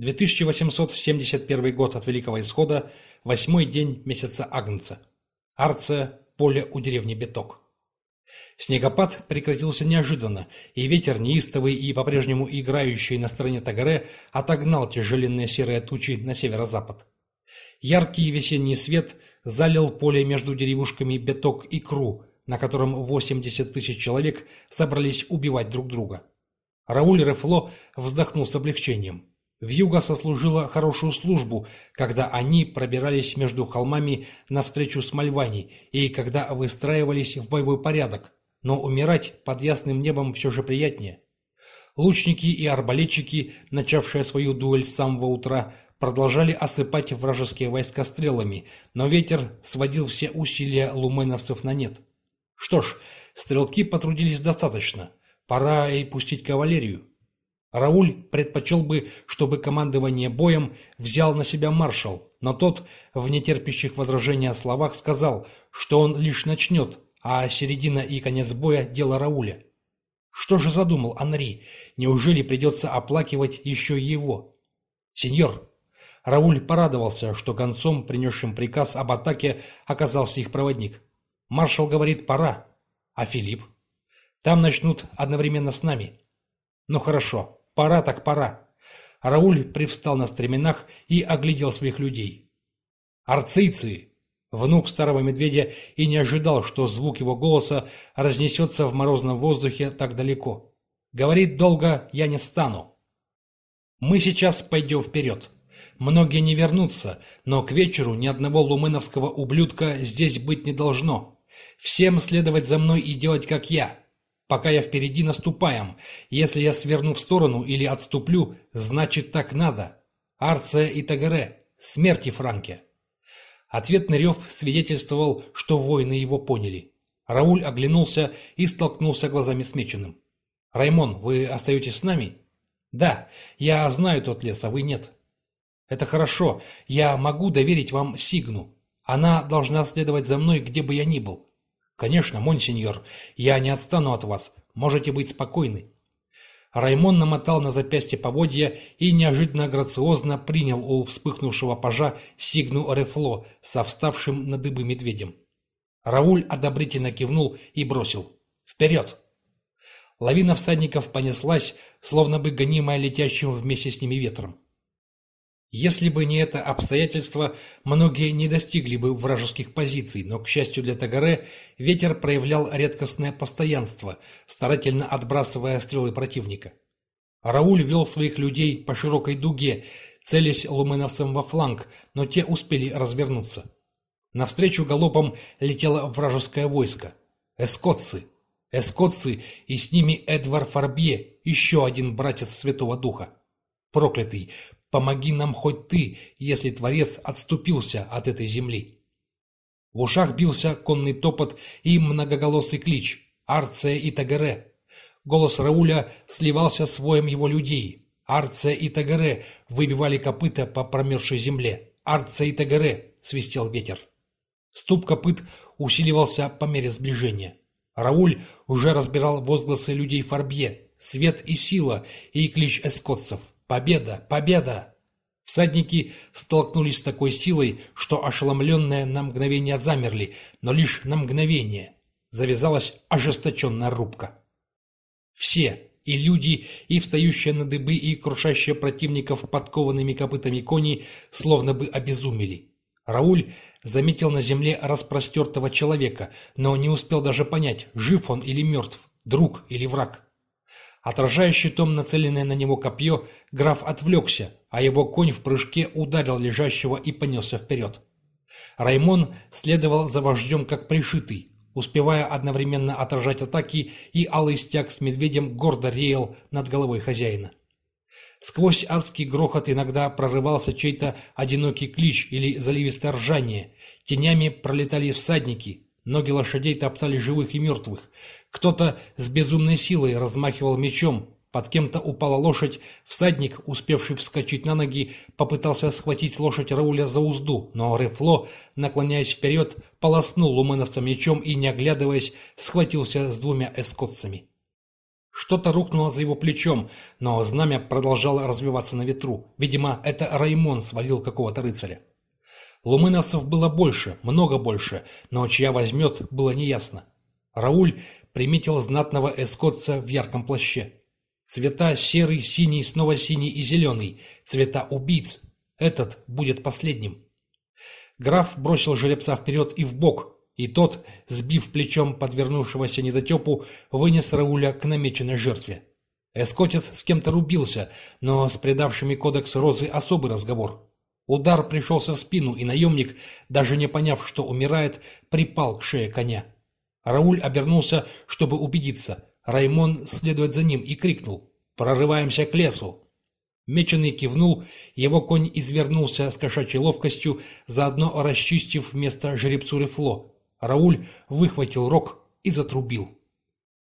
2871 год от Великого Исхода, восьмой день месяца Агнца. Арция, поле у деревни Беток. Снегопад прекратился неожиданно, и ветер, неистовый и по-прежнему играющий на стороне Тагаре, отогнал тяжеленные серые тучи на северо-запад. Яркий весенний свет залил поле между деревушками Беток и Кру, на котором 80 тысяч человек собрались убивать друг друга. Рауль Рефло вздохнул с облегчением. Вьюга сослужила хорошую службу, когда они пробирались между холмами навстречу с Мальвани и когда выстраивались в боевой порядок, но умирать под ясным небом все же приятнее. Лучники и арбалетчики, начавшие свою дуэль с самого утра, продолжали осыпать вражеские войска стрелами, но ветер сводил все усилия луменовцев на нет. Что ж, стрелки потрудились достаточно, пора и пустить кавалерию. Рауль предпочел бы, чтобы командование боем взял на себя маршал, но тот, в нетерпящих возражения словах, сказал, что он лишь начнет, а середина и конец боя – дело Рауля. Что же задумал Анри? Неужели придется оплакивать еще его? Сеньор, Рауль порадовался, что гонцом, принесшим приказ об атаке, оказался их проводник. Маршал говорит «пора». А Филипп? Там начнут одновременно с нами. Ну хорошо, Пора так пора. Рауль привстал на стременах и оглядел своих людей. Арцийцы! Внук старого медведя и не ожидал, что звук его голоса разнесется в морозном воздухе так далеко. Говорит долго «я не стану». Мы сейчас пойдем вперед. Многие не вернутся, но к вечеру ни одного лумыновского ублюдка здесь быть не должно. Всем следовать за мной и делать как я. Пока я впереди, наступаем. Если я сверну в сторону или отступлю, значит так надо. Арция и Тагаре. Смерти Франке. Ответный рев свидетельствовал, что воины его поняли. Рауль оглянулся и столкнулся глазами с Меченым. «Раймон, вы остаетесь с нами?» «Да, я знаю тот лес, а вы нет». «Это хорошо. Я могу доверить вам Сигну. Она должна следовать за мной, где бы я ни был. «Конечно, монсеньор, я не отстану от вас. Можете быть спокойны». Раймон намотал на запястье поводья и неожиданно грациозно принял у вспыхнувшего пажа сигну Орефло со вставшим на дыбы медведем. Рауль одобрительно кивнул и бросил. «Вперед!» Лавина всадников понеслась, словно бы гонимая летящим вместе с ними ветром. Если бы не это обстоятельство, многие не достигли бы вражеских позиций, но, к счастью для Тагаре, ветер проявлял редкостное постоянство, старательно отбрасывая стрелы противника. Рауль вел своих людей по широкой дуге, целясь луменовцам во фланг, но те успели развернуться. Навстречу галопом летело вражеское войско. Эскотцы. Эскотцы, и с ними Эдвар Фарбье, еще один братец Святого Духа. Проклятый, Помоги нам хоть ты, если Творец отступился от этой земли. В ушах бился конный топот и многоголосый клич «Арция и Тагаре». Голос Рауля сливался с воем его людей. Арция и Тагаре выбивали копыта по промерзшей земле. Арция и Тагаре свистел ветер. Ступ копыт усиливался по мере сближения. Рауль уже разбирал возгласы людей Фарбье, свет и сила и клич эскотцев. Победа! Победа!» Всадники столкнулись с такой силой, что ошеломленные на мгновение замерли, но лишь на мгновение. Завязалась ожесточенная рубка. Все, и люди, и встающие на дыбы, и крушащие противников подкованными копытами кони, словно бы обезумели. Рауль заметил на земле распростертого человека, но не успел даже понять, жив он или мертв, друг или враг. Отражая щитом нацеленное на него копье, граф отвлекся, а его конь в прыжке ударил лежащего и понесся вперед. Раймон следовал за вождем как пришитый, успевая одновременно отражать атаки, и алый стяг с медведем гордо реял над головой хозяина. Сквозь адский грохот иногда прорывался чей-то одинокий клич или заливистое ржание. Тенями пролетали всадники, ноги лошадей топтали живых и мертвых. Кто-то с безумной силой размахивал мечом, под кем-то упала лошадь, всадник, успевший вскочить на ноги, попытался схватить лошадь Рауля за узду, но Рефло, наклоняясь вперед, полоснул луменовца мечом и, не оглядываясь, схватился с двумя эскотцами. Что-то рухнуло за его плечом, но знамя продолжало развиваться на ветру. Видимо, это Раймон свалил какого-то рыцаря. Лумыновцев было больше, много больше, но чья возьмет, было неясно. Рауль приметил знатного эскотца в ярком плаще. Цвета серый, синий, снова синий и зеленый. Цвета убийц. Этот будет последним. Граф бросил жеребца вперед и в бок, и тот, сбив плечом подвернувшегося недотепу, вынес Рауля к намеченной жертве. Эскотец с кем-то рубился, но с предавшими кодекс Розы особый разговор. Удар пришелся в спину, и наемник, даже не поняв, что умирает, припал к шее коня. Рауль обернулся, чтобы убедиться. Раймон следует за ним и крикнул «Прорываемся к лесу!». Меченый кивнул, его конь извернулся с кошачьей ловкостью, заодно расчистив место жеребцу рефло. Рауль выхватил рог и затрубил.